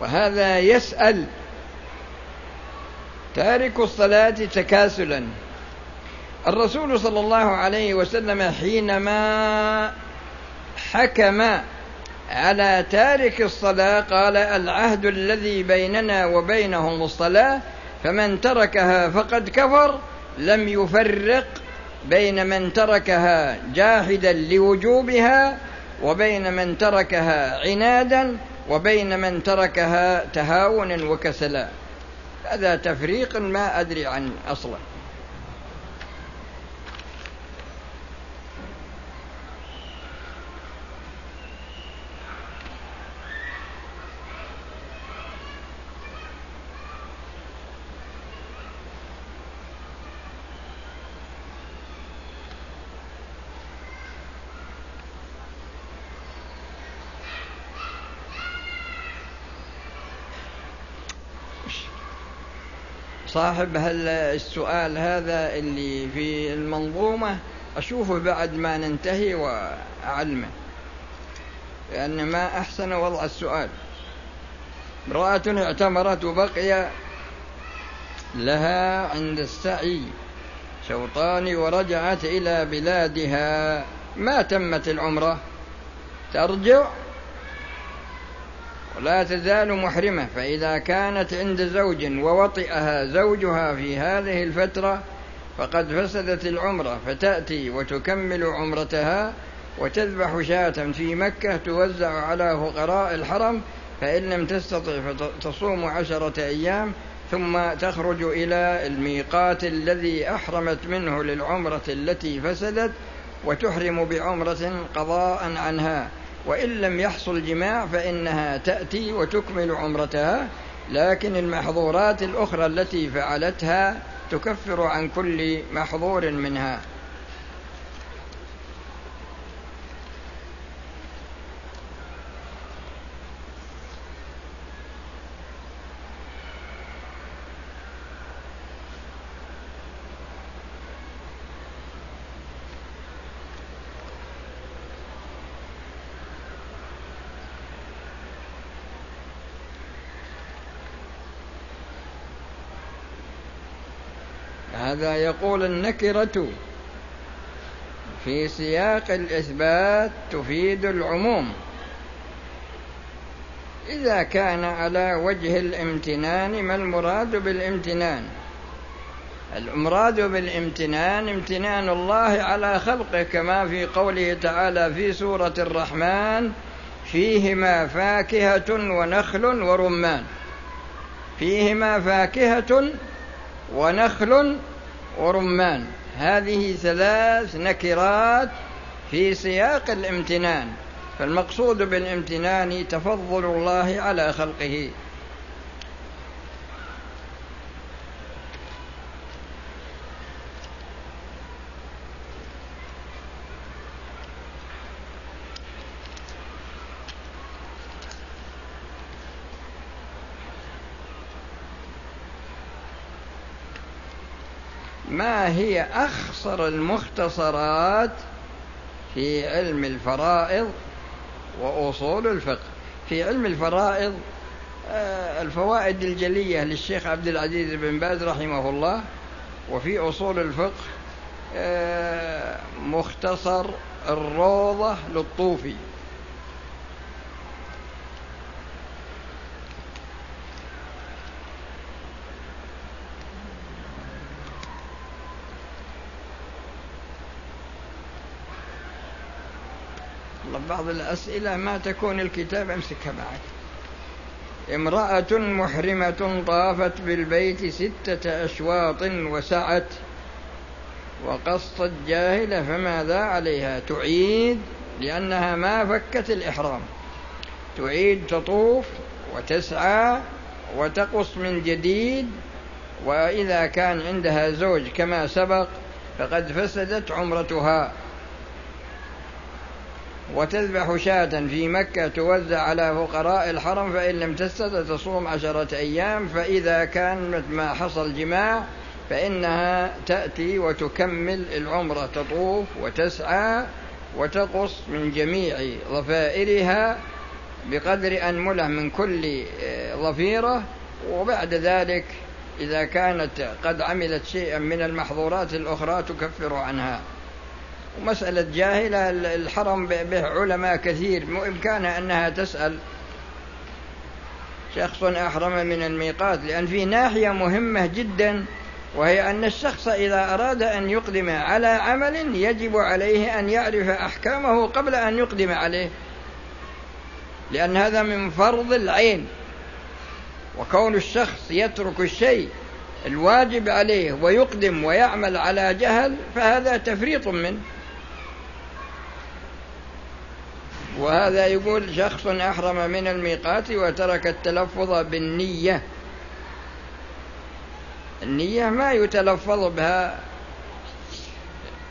وهذا يسأل تارك الصلاة تكاسلا. الرسول صلى الله عليه وسلم حينما حكم على تارك الصلاة قال العهد الذي بيننا وبينهم الصلاة فمن تركها فقد كفر لم يفرق بين من تركها جاحدا لوجوبها وبين من تركها عنادا وبين من تركها تهاونا وكسلا. هذا تفريق ما أدري عنه أصلا. صاحب السؤال هذا اللي في المنظومة أشوفه بعد ما ننتهي وأعلمه. لأن ما أحسن وضع السؤال. امرأة اعتمرت وبقي لها عند السعي شوطان ورجعت إلى بلادها. ما تمت العمرة؟ ترجع ولا تزال محرمة. فإذا كانت عند زوج ووطئها زوجها في هذه الفترة فقد فسدت العمرة فتأتي وتكمل عمرتها وتذبح شاة في مكة توزع على فقراء الحرم فإن لم تستطع فتصوم عشرة أيام ثم تخرج إلى الميقات الذي أحرمت منه للعمرة التي فسدت وتحرم بعمرة قضاء عنها. وإن لم يحصل جماع فإنها تأتي وتكمل عمرتها لكن المحظورات الأخرى التي فعلتها تكفر عن كل محظور منها. هذا يقول النكرة في سياق الإثبات تفيد العموم. إذا كان على وجه الامتنان ما المراد بالامتنان؟ المراد بالامتنان امتنان الله على خلقه كما في قوله تعالى في سورة الرحمن فيهما فاكهة ونخل ورمان. فيهما فاكهة ونخل ورمان. هذه ثلاث نكرات في سياق الامتنان فالمقصود بالامتنان تفضل الله على خلقه. ما هي أخصر المختصرات في علم الفرائض وأصول الفقه؟ في علم الفرائض آه، الفوائد الجلية للشيخ عبد العزيز بن باز رحمه الله وفي أصول الفقه آه، مختصر الروضة للطوفي. بعض الأسئلة ما تكون الكتاب امسكها معك. امرأة محرمة طافت بالبيت ستة أشواط وسعت وقصت جاهلة فماذا عليها؟ تعيد لأنها ما فكت الإحرام. تعيد تطوف وتسعى وتقص من جديد وإذا كان عندها زوج كما سبق فقد فسدت عمرتها. وتذبح شاة في مكة توزع على فقراء الحرم فإن لم تستطع تصوم عشرة أيام فإذا كان ما حصل جماع فإنها تأتي وتكمل العمرة تطوف وتسعى وتقص من جميع ضفائرها بقدر أنملة من كل آه، ظفيرة. وبعد ذلك إذا كانت قد عملت شيئا من المحظورات الأخرى تكفر عنها. ومسألة جاهلة الحرم به علماء كثير. بإمكانها أنها تسأل. شخص أحرم من الميقات لأن في ناحية مهمة جدا وهي أن الشخص إذا أراد أن يقدم على عمل يجب عليه أن يعرف أحكامه قبل أن يقدم عليه. لأن هذا من فرض العين. وكون الشخص يترك الشيء الواجب عليه ويقدم ويعمل على جهل فهذا تفريط منه. وهذا يقول شخص أحرم من الميقات وترك التلفظ بالنية. النية ما يتلفظ بها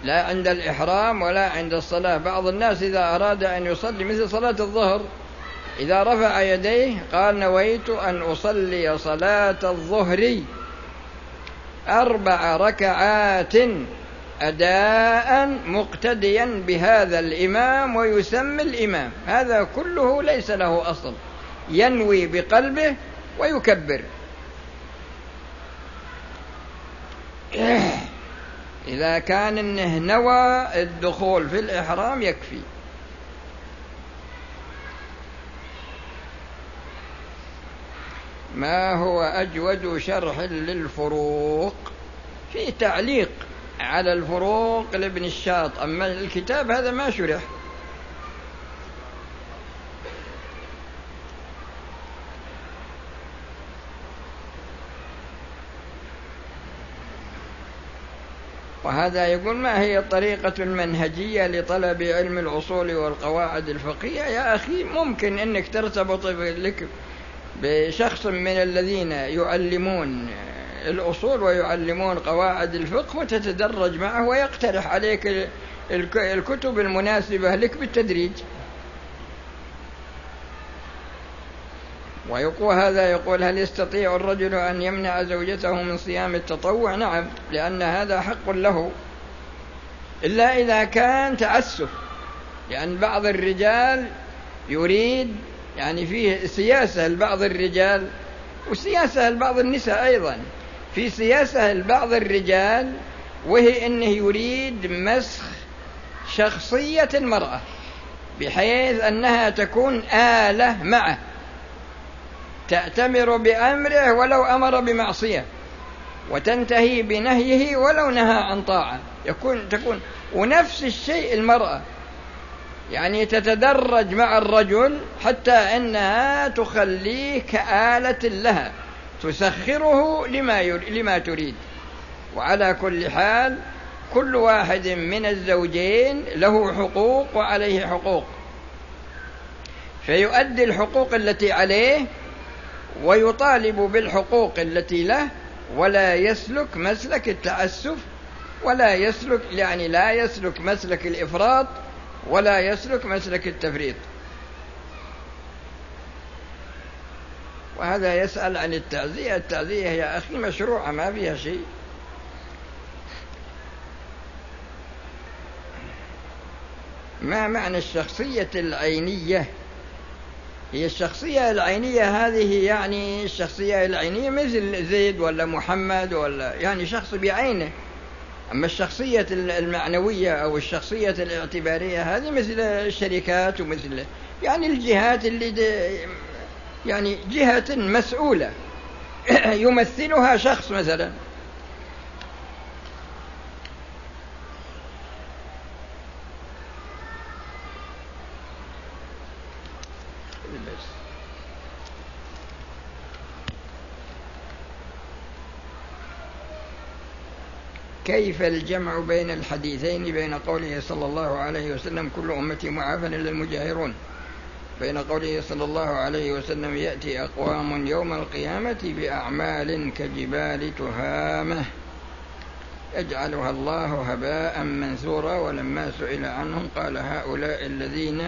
لا عند الإحرام ولا عند الصلاة. بعض الناس إذا أراد أن يصلي مثل صلاة الظهر إذا رفع يديه قال نويت أن أصلي صلاة الظهر أربع ركعات. أداء مقتديا بهذا الإمام ويسمي الإمام. هذا كله ليس له أصل. ينوي بقلبه ويكبر. إذا كان إنه نوى الدخول في الإحرام يكفي. ما هو أجود شرح للفروق في تعليق على الفروق لابن الشاط. أما الكتاب هذا ما شرح. وهذا يقول ما هي الطريقة المنهجية لطلب علم الأصول والقواعد الفقهية؟ يا أخي ممكن أنك ترتبط لك بشخص من الذين يعلمون الأصول ويعلمون قواعد الفقه وتتدرج معه ويقترح عليك الكتب المناسبة لك بالتدريج. ويقول هذا يقول هل يستطيع الرجل أن يمنع زوجته من صيام التطوع؟ نعم لأن هذا حق له. إلا إذا كان تعسف لأن بعض الرجال يريد يعني فيه سياسة لبعض الرجال وسياسة لبعض النساء أيضا. في سياسة لبعض الرجال وهي أنه يريد مسخ شخصية المرأة بحيث أنها تكون آلة معه تأتمر بأمره ولو أمر بمعصية وتنتهي بنهيه ولو نهى عن طاعة. يكون تكون ونفس الشيء المرأة. يعني تتدرج مع الرجل حتى إنها تخليه كآلة لها. تسخره لما لما تريد. وعلى كل حال كل واحد من الزوجين له حقوق وعليه حقوق. فيؤدي الحقوق التي عليه ويطالب بالحقوق التي له ولا يسلك مسلك التعسف ولا يسلك يعني لا يسلك مسلك الإفراط ولا يسلك مسلك التفريط. وهذا يسأل عن التعزية. التعزية يا أخي مشروعة ما فيها شيء. ما معنى الشخصية العينية؟ هي الشخصية العينية هذه يعني الشخصية العينية مثل زيد ولا محمد ولا يعني شخص بعينه. أما الشخصية المعنوية أو الشخصية الاعتبارية هذه مثل الشركات ومثل يعني الجهات اللي يعني جهة مسؤولة. يمثلها شخص مثلا. كيف الجمع بين الحديثين بين قوله صلى الله عليه وسلم كل أمتي معافى إلا المجاهرون؟ بين قوله صلى الله عليه وسلم يأتي أقوام يوم القيامة بأعمال كجبال تهامة يجعلها الله هباء منثورا ولما سئل عنهم قال هؤلاء الذين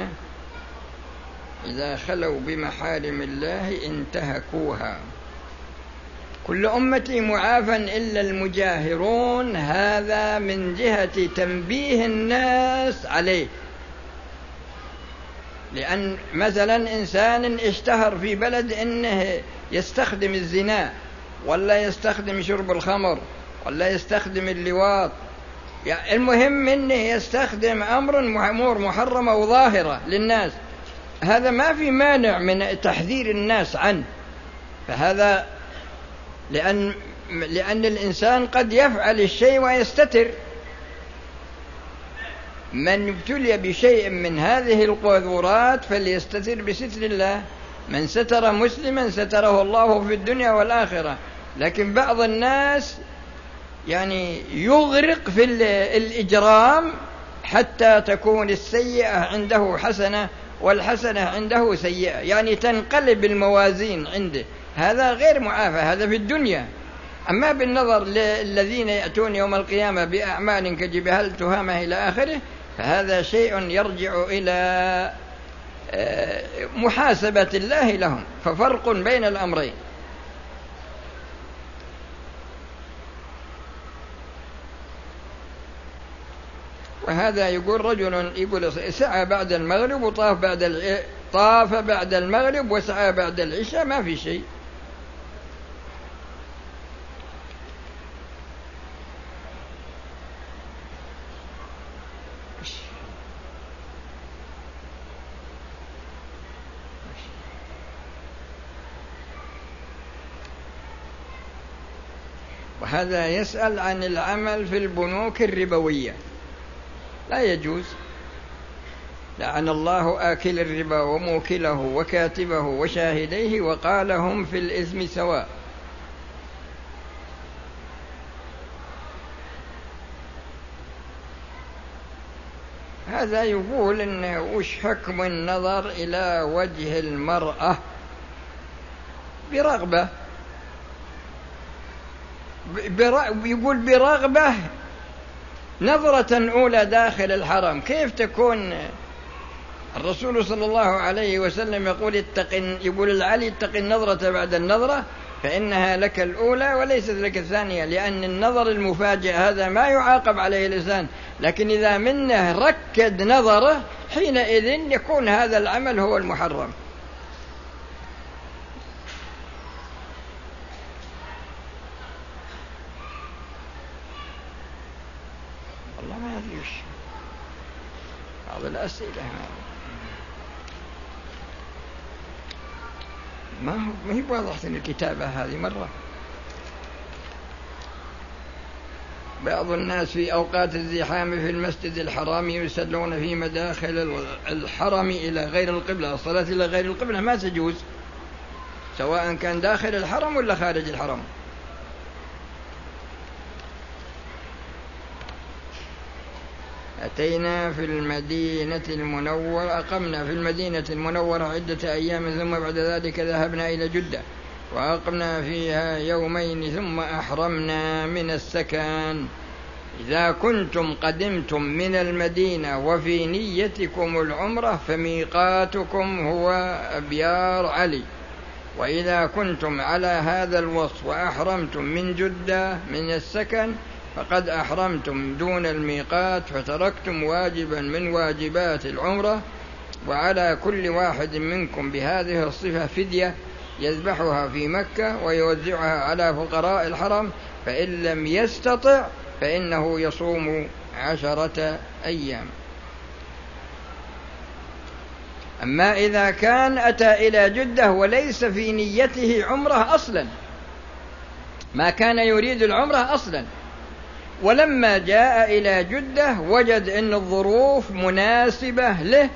إذا خلوا بمحارم الله انتهكوها. كل أمتي معافى إلا المجاهرون هذا من جهة تنبيه الناس عليه. لأن مثلا إنسان اشتهر في بلد أنه يستخدم الزنا ولا يستخدم شرب الخمر ولا يستخدم اللواط. يعني المهم إنه يستخدم أمر أمور محرمة وظاهرة للناس. هذا ما في مانع من تحذير الناس عنه. فهذا لأن لأن الإنسان قد يفعل الشيء ويستتر. من ابتلي بشيء من هذه القذورات فليستتر بستر الله. من ستر مسلما ستره الله في الدنيا والآخرة. لكن بعض الناس يعني يغرق في الإجرام حتى تكون السيئة عنده حسنة والحسنة عنده سيئة. يعني تنقلب الموازين عنده. هذا غير معافى هذا في الدنيا. أما بالنظر للذين يأتون يوم القيامة بأعمال كجبال تهامة إلى آخره فهذا شيء يرجع إلى آه، محاسبة الله لهم ففرق بين الأمرين. وهذا يقول رجل يقول سعى بعد المغرب وطاف بعد طاف بعد المغرب وسعى بعد العشاء ما في شيء. وهذا يسأل عن العمل في البنوك الربوية. لا يجوز. لعن الله آكل الربا وموكله وكاتبه وشاهديه وقال هم في الإثم سواء. هذا يقول انه وش حكم النظر إلى وجه المرأة؟ برغبة. يقول برغبة نظرة أولى داخل الحرم. كيف تكون الرسول صلى الله عليه وسلم يقول اتق يقول العلي اتق النظرة بعد النظرة فإنها لك الأولى وليست لك الثانية لأن النظر المفاجئ هذا ما يعاقب عليه الإنسان. لكن إذا منه ركد نظره حينئذ يكون هذا العمل هو المحرم. الأسئلة ما هو ما هي واضحة الكتابة هذه مرة. بعض الناس في أوقات الزحام في المسجد الحرام يسلون في مداخل الحرم إلى غير القبلة الصلاة إلى غير القبلة ما تجوز سواء كان داخل الحرم ولا خارج الحرم. أتينا في المدينة المنورة أقمنا في المدينة المنورة عدة أيام ثم بعد ذلك ذهبنا إلى جدة وأقمنا فيها يومين ثم أحرمنا من السكن. إذا كنتم قدمتم من المدينة وفي نيتكم العمرة فميقاتكم هو أبيار علي. وإذا كنتم على هذا الوصف وأحرمتم من جدة من السكن فقد أحرمتم دون الميقات فتركتم واجبا من واجبات العمرة وعلى كل واحد منكم بهذه الصفة فدية يذبحها في مكة ويوزعها على فقراء الحرم فإن لم يستطع فإنه يصوم عشرة أيام. أما إذا كان أتى إلى جدة وليس في نيته عمرة أصلا ما كان يريد العمرة أصلا ولما جاء إلى جدة وجد أن الظروف مناسبة له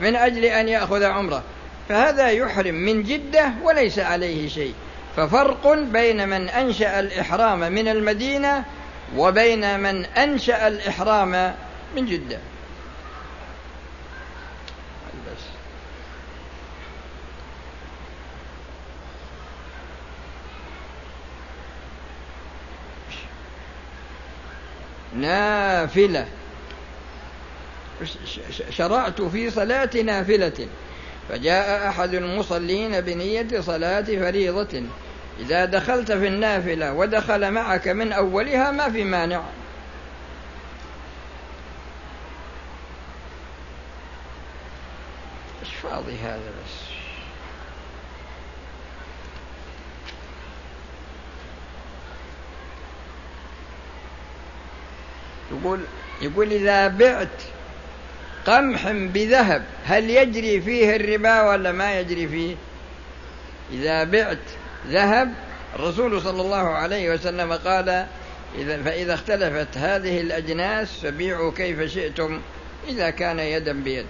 من أجل أن يأخذ عمرة. فهذا يحرم من جدة وليس عليه شيء. ففرق بين من أنشأ الإحرام من المدينة وبين من أنشأ الإحرام من جدة. نافلة. شرعت في صلاة نافلة. فجاء أحد المصلين بنية صلاة فريضة. إذا دخلت في النافلة ودخل معك من أولها ما في مانع. إيش فاضي هذا بس؟ يقول يقول إذا بعت قمح بذهب هل يجري فيه الربا ولا ما يجري فيه؟ إذا بعت ذهب الرسول صلى الله عليه وسلم قال إذا فإذا اختلفت هذه الأجناس فبيعوا كيف شئتم إذا كان يدا بيد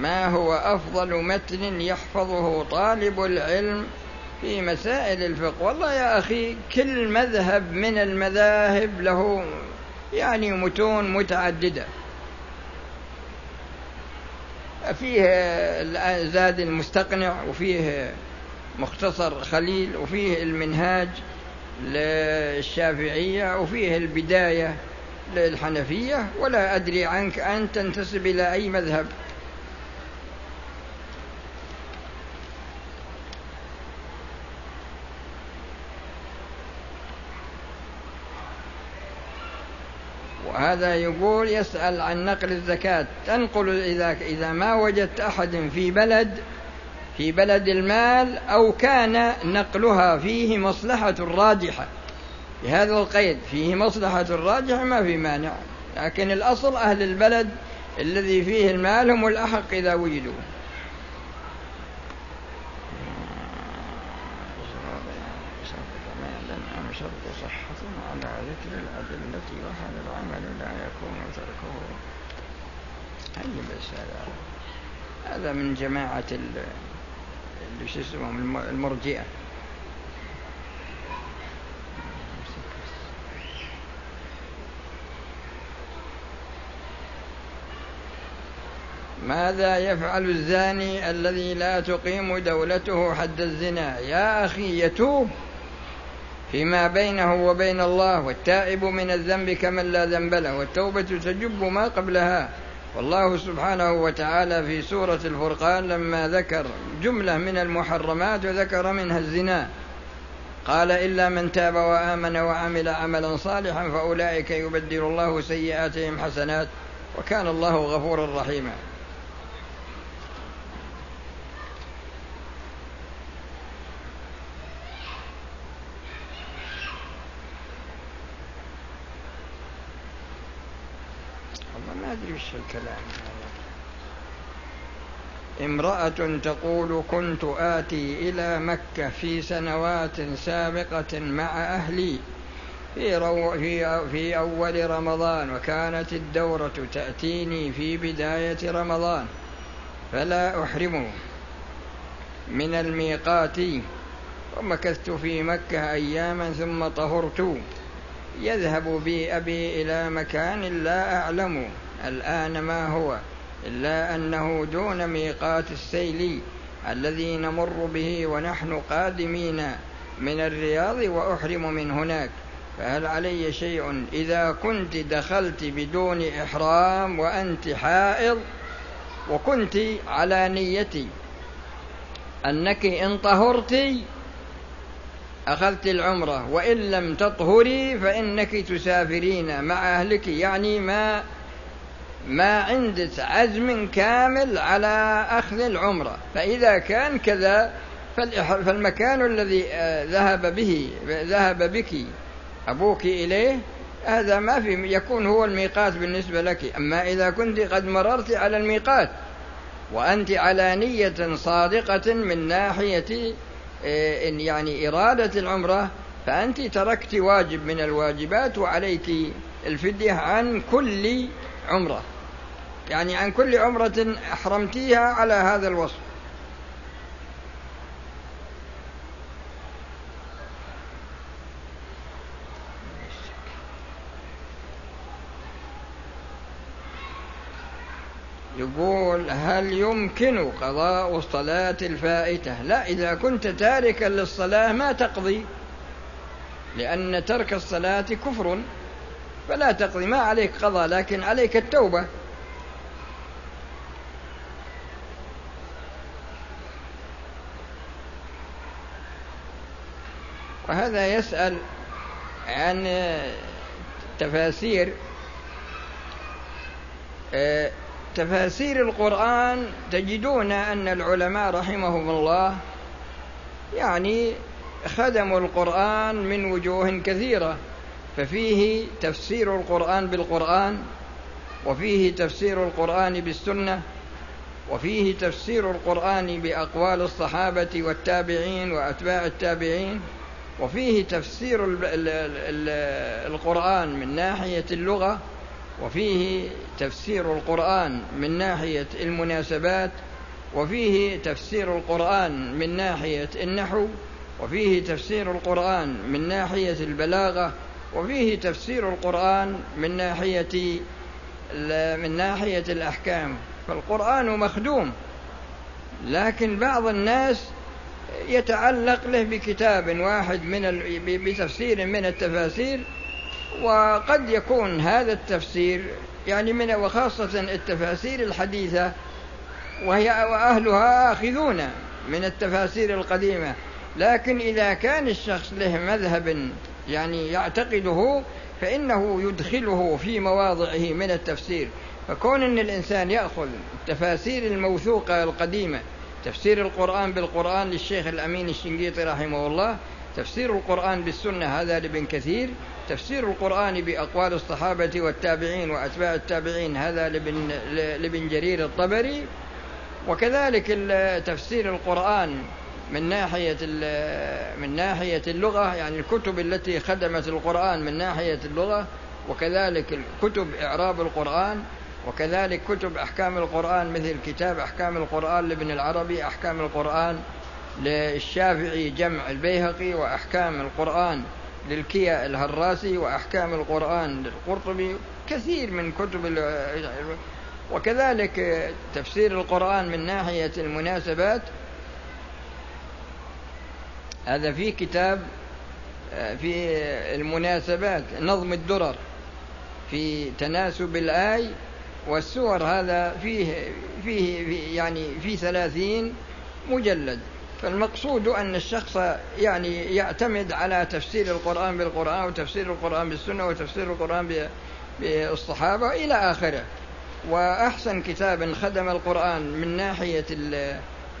ما هو أفضل متن يحفظه طالب العلم في مسائل الفقه. والله يا أخي كل مذهب من المذاهب له يعني متون متعددة. فيه زاد المستقنع وفيه مختصر خليل وفيه المنهاج للشافعية وفيه البداية للحنفية. ولا أدري عنك أن تنتسب إلى أي مذهب. هذا يقول يسأل عن نقل الزكاة. تنقل إذا إذا ما وجدت أحد في بلد في بلد المال أو كان نقلها فيه مصلحة راجحة. بهذا القيد فيه مصلحة راجحة ما في مانع. لكن الأصل أهل البلد الذي فيه المال هم الأحق إذا وجدوا. هذا من جماعة اللي شو اسمهم؟ المرجئة. ماذا يفعل الزاني الذي لا تقيم دولته حد الزنا؟ يا أخي يتوب. فيما بينه وبين الله والتائب من الذنب كمن لا ذنب له والتوبة تجب ما قبلها. والله سبحانه وتعالى في سورة الفرقان لما ذكر جملة من المحرمات وذكر منها الزنا. قال إلا من تاب وآمن وعمل عملا صالحا فأولئك يبدل الله سيئاتهم حسنات وكان الله غفورا رحيما أدري وش الكلام. امرأة تقول كنت آتي إلى مكة في سنوات سابقة مع أهلي في, رو في, في أول رمضان وكانت الدورة تأتيني في بداية رمضان فلا أحرم من الميقات. ومكثت في مكة أياما ثم طهرت. يذهب بي أبي إلى مكان لا أعلم الآن ما هو؟ إلا أنه دون ميقات السيل الذي نمر به ونحن قادمين من الرياض وأحرم من هناك. فهل علي شيء إذا كنت دخلت بدون إحرام وأنت حائض؟ وكنت على نيتي أنك إن طهرت أخذت العمرة وإن لم تطهري فإنك تسافرين مع أهلك. يعني ما ما عندك عزم كامل على أخذ العمرة. فإذا كان كذا فالمكان الذي آه، ذهب به ذهب بك أبوك إليه هذا ما في يكون هو الميقات بالنسبة لك. أما إذا كنت قد مررت على الميقات وأنت على نية صادقة من ناحية آه، يعني إرادة العمرة فأنت تركت واجب من الواجبات وعليك الفدية عن كل عمرة. يعني عن كل عمرة أحرمتيها على هذا الوصف. يقول هل يمكن قضاء الصلاة الفائتة؟ لا إذا كنت تاركا للصلاة ما تقضي لأن ترك الصلاة كفر فلا تقضي. ما عليك قضاء لكن عليك التوبة. وهذا يسأل عن تفاسير تفاسير القرآن تجدون أن العلماء رحمهم الله يعني خدموا القرآن من وجوه كثيرة ففيه تفسير القرآن بالقرآن وفيه تفسير القرآن بالسنة وفيه تفسير القرآن بأقوال الصحابة والتابعين وأتباع التابعين. وفيه تفسير القرآن من ناحية اللغة وفيه تفسير القرآن من ناحية المناسبات وفيه تفسير القرآن من ناحية النحو وفيه تفسير القرآن من ناحية البلاغة وفيه تفسير القرآن من ناحية من ناحية الأحكام. فالقرآن مخدوم لكن بعض الناس يتعلق له بكتاب واحد من بتفسير من التفاسير وقد يكون هذا التفسير يعني من وخاصة التفاسير الحديثة وهي وأهلها آخذون من التفاسير القديمة. لكن إذا كان الشخص له مذهب يعني يعتقده فإنه يدخله في مواضعه من التفسير. فكون أن الإنسان يأخذ التفاسير الموثوقة القديمة تفسير القرآن بالقرآن للشيخ الأمين الشنقيطي رحمه الله تفسير القرآن بالسنة هذا لابن كثير تفسير القرآن بأقوال الصحابة والتابعين وأتباع التابعين هذا لابن, لابن جرير الطبري. وكذلك تفسير القرآن من ناحية من ناحية اللغة يعني الكتب التي خدمت القرآن من ناحية اللغة وكذلك كتب إعراب القرآن وكذلك كتب أحكام القرآن مثل كتاب أحكام القرآن لابن العربي أحكام القرآن للشافعي جمع البيهقي وأحكام القرآن للكيا الهراسي وأحكام القرآن للقرطبي كثير من كتب وكذلك تفسير القرآن من ناحية المناسبات. هذا في كتاب في المناسبات نظم الدرر في تناسب الآي والسور هذا فيه فيه يعني في ثلاثين مجلد. فالمقصود أن الشخص يعني يعتمد على تفسير القرآن بالقرآن وتفسير القرآن بالسنة وتفسير القرآن بالصحابة إلى آخره. وأحسن كتاب خدم القرآن من ناحية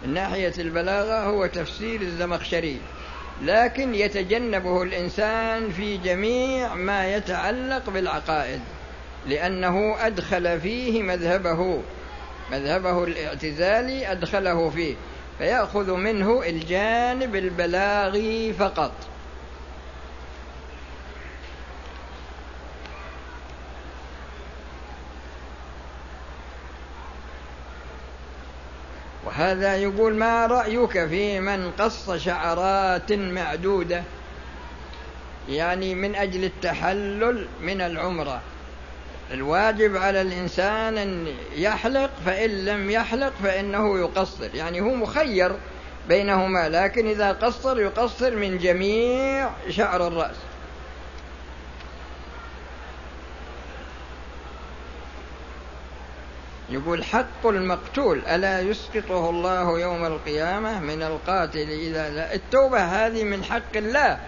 من ناحية البلاغة هو تفسير الزمخشري. لكن يتجنبه الإنسان في جميع ما يتعلق بالعقائد. لأنه أدخل فيه مذهبه مذهبه الاعتزالي أدخله فيه فيأخذ منه الجانب البلاغي فقط. وهذا يقول ما رأيك في من قص شعرات معدودة؟ يعني من أجل التحلل من العمرة. الواجب على الإنسان أن يحلق فإن لم يحلق فإنه يقصر. يعني هو مخير بينهما لكن إذا قصر يقصر من جميع شعر الرأس. يقول حق المقتول ألا يسقطه الله يوم القيامة؟ من القاتل إذا لا. التوبة هذه من حق الله.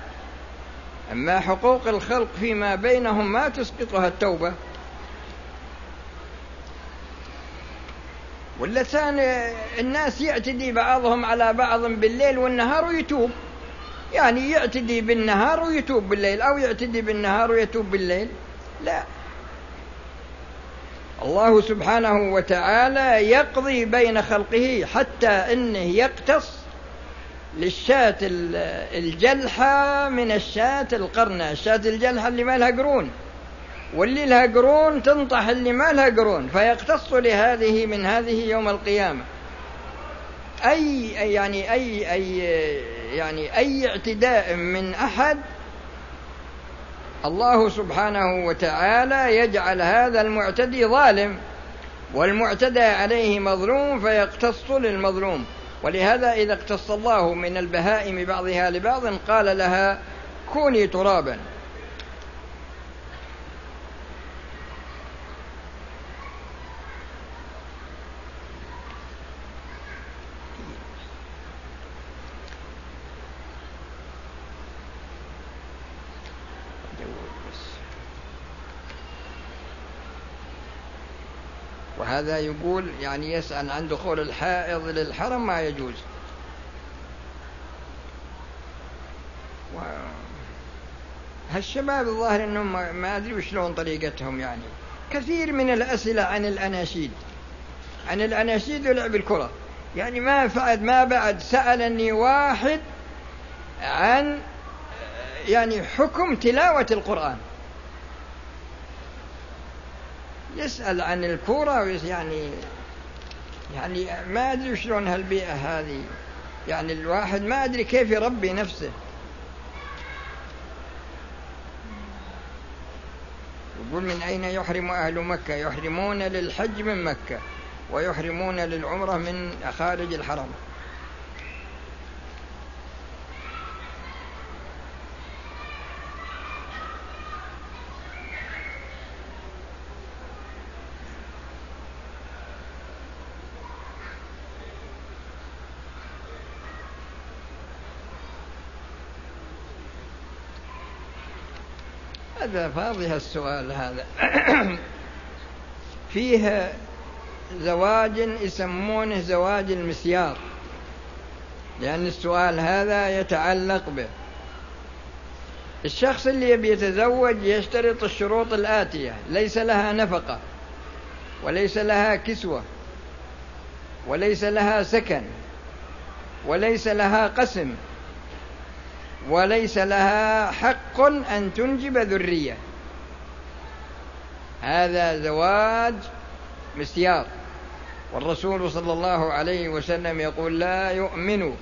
أما حقوق الخلق فيما بينهم ما تسقطها التوبة. واللسان الناس يعتدي بعضهم على بعض بالليل والنهار ويتوب. يعني يعتدي بالنهار ويتوب بالليل أو يعتدي بالنهار ويتوب بالليل. لا. الله سبحانه وتعالى يقضي بين خلقه حتى إنه يقتص للشاة الجلحة من الشاة القرنة الشاة الجلحة اللي ما لها قرون. واللي لها قرون تنطح اللي ما لها قرون فيقتص لهذه من هذه يوم القيامة. أي يعني أي أي يعني أي اعتداء من أحد الله سبحانه وتعالى يجعل هذا المعتدي ظالم والمعتدى عليه مظلوم فيقتص للمظلوم. ولهذا إذا اقتص الله من البهائم بعضها لبعض قال لها كوني ترابا. وهذا يقول يعني يسأل عن دخول الحائض للحرم ما يجوز. و... هالشباب الظاهر إنهم ما أدري وشلون طريقتهم يعني. كثير من الأسئلة عن الأناشيد. عن الأناشيد ولعب الكرة. يعني ما بعد ما بعد سألني واحد عن يعني حكم تلاوة القرآن. يسأل عن الكورة يعني يعني ما أدري شلون هالبيئة هذه. يعني الواحد ما أدري كيف يربي نفسه. يقول من أين يحرم أهل مكة؟ يحرمون للحج من مكة ويحرمون للعمرة من خارج الحرم. هذا فاضح السؤال هذا. فيه زواج يسمونه زواج المسيار لأن السؤال هذا يتعلق به. الشخص اللي يبي يتزوج يشترط الشروط الآتية ليس لها نفقة وليس لها كسوة وليس لها سكن وليس لها قسم. وليس لها حق أن تنجب ذرية. هذا زواج مسيار والرسول صلى الله عليه وسلم يقول لا يؤمن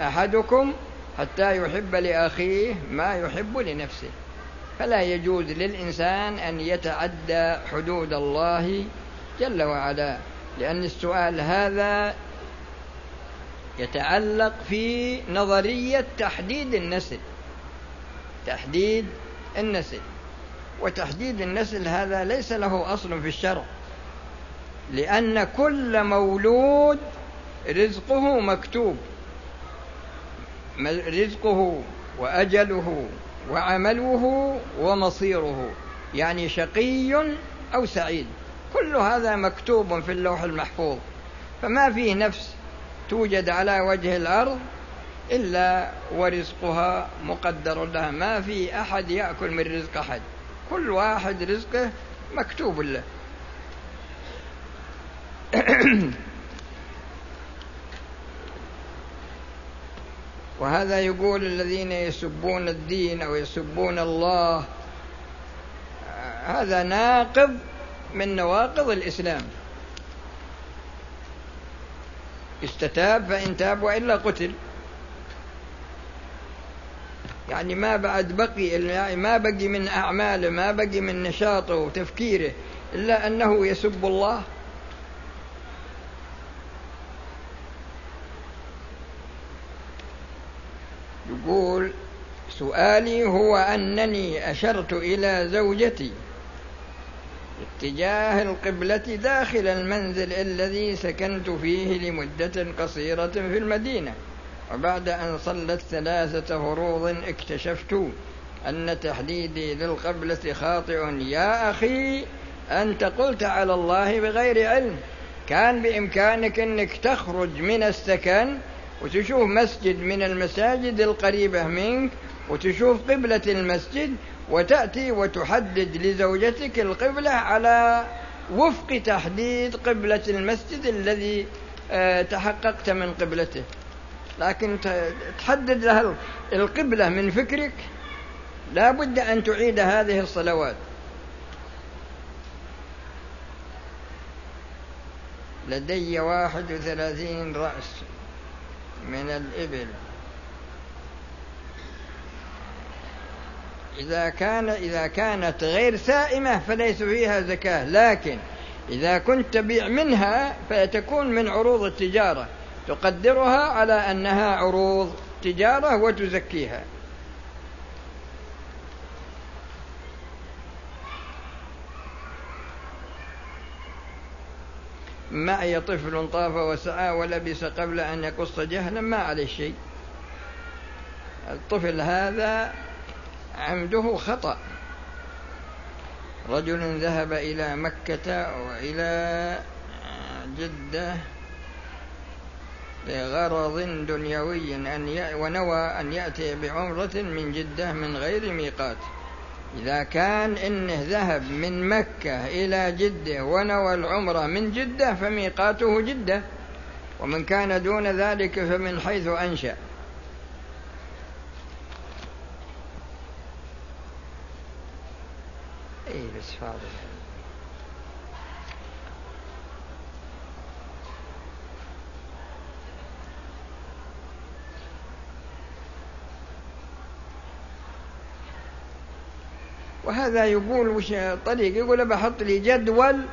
أحدكم حتى يحب لأخيه ما يحب لنفسه. فلا يجوز للإنسان أن يتعدى حدود الله جل وعلا لأن السؤال هذا يتعلق في نظرية تحديد النسل. تحديد النسل. وتحديد النسل هذا ليس له أصل في الشرع. لأن كل مولود رزقه مكتوب. رزقه وأجله وعمله ومصيره. يعني شقي أو سعيد. كل هذا مكتوب في اللوح المحفوظ. فما فيه نفس. توجد على وجه الأرض إلا ورزقها مقدر لها. ما في أحد يأكل من رزق أحد. كل واحد رزقه مكتوب له. وهذا يقول الذين يسبون الدين أو يسبون الله. هذا ناقض من نواقض الإسلام. استتاب فإن تاب وإلا قتل. يعني ما بعد بقي يعني ما بقي من أعماله ما بقي من نشاطه وتفكيره إلا أنه يسب الله. يقول سؤالي هو أنني أشرت إلى زوجتي. اتجاه القبلة داخل المنزل الذي سكنت فيه لمدة قصيرة في المدينة. وبعد أن صلت ثلاثة فروض اكتشفت أن تحديدي للقبلة خاطئ. يا أخي أنت قلت على الله بغير علم. كان بإمكانك أنك تخرج من السكن وتشوف مسجد من المساجد القريبة منك وتشوف قبلة المسجد وتأتي وتحدد لزوجتك القبلة على وفق تحديد قبلة المسجد الذي آه، تحققت من قبلته. لكن تحدد لها القبلة من فكرك لا بد أن تعيد هذه الصلوات. لدي واحد وثلاثين رأس من الإبل. إذا كان إذا كانت غير سائمة فليس فيها زكاة. لكن إذا كنت تبيع منها فتكون من عروض التجارة. تقدرها على أنها عروض تجارة وتزكيها. معي طفل طاف وسعى ولبس قبل أن يقص جهلا ما عليه شيء. الطفل هذا عمده خطأ. رجل ذهب إلى مكة وإلى جدة لغرض دنيوي أن ونوى أن يأتي بعمرة من جدة من غير ميقات. إذا كان إنه ذهب من مكة إلى جدة ونوى العمرة من جدة فميقاته جدة. ومن كان دون ذلك فمن حيث أنشأ. إيه بس فاضل وهذا يقول وش طريق يقول بحط لي جدول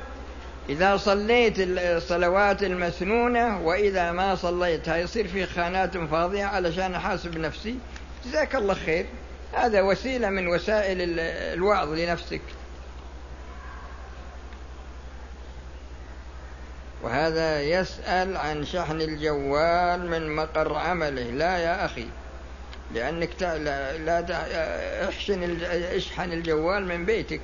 إذا صليت الصلوات المسنونة وإذا ما صليتها. يصير في خانات فاضية علشان أحاسب نفسي. جزاك الله خير. هذا وسيلة من وسائل الوعظ لنفسك. وهذا يسأل عن شحن الجوال من مقر عمله. لا يا أخي لأنك لا, لا احشن اشحن الجوال من بيتك.